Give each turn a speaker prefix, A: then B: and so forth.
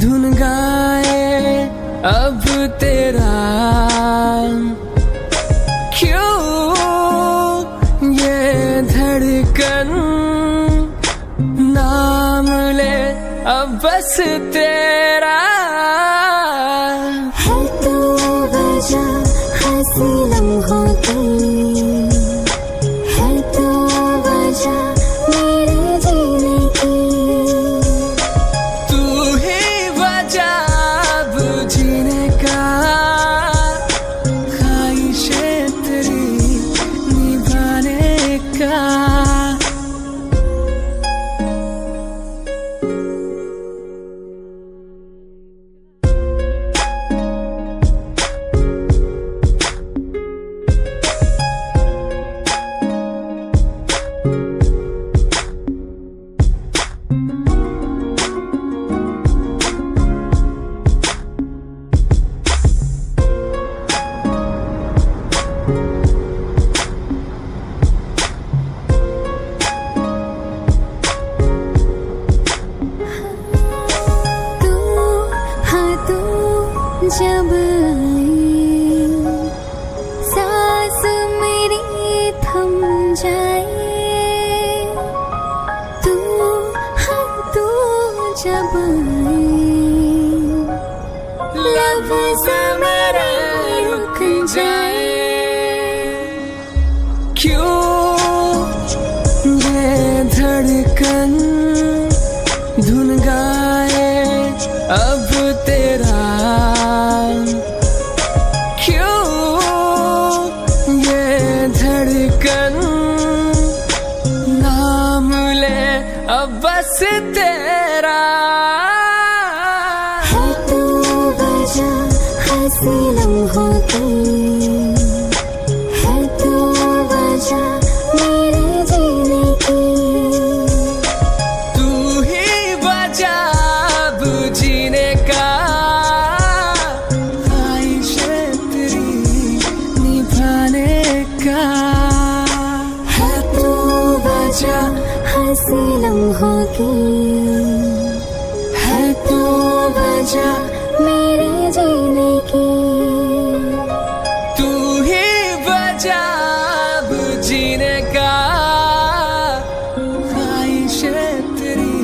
A: धुन गाए अब तेरा क्यों ये धड़कन नाम ले अब बस तेरा
B: है तो वजह हँसी लम्हों की जब आई सांस मेरी थम जाए, तू हाँ तू जब मेरे रुक जाए।
A: क्यों ये धड़कन धुन गाए? अब तेरा नाम ले अब बस तेरा।
B: है तू वजह हँसी लम्हों की। है तू वजह मेरे जीने की।
A: तू ही वजह अब जीने का। ख्वाहिशें तेरी निभाने का।
B: ऐसे लम्हों की है तो वजह मेरे जीने की।
A: तू ही वजह जीने का। ख्वाहिश तेरी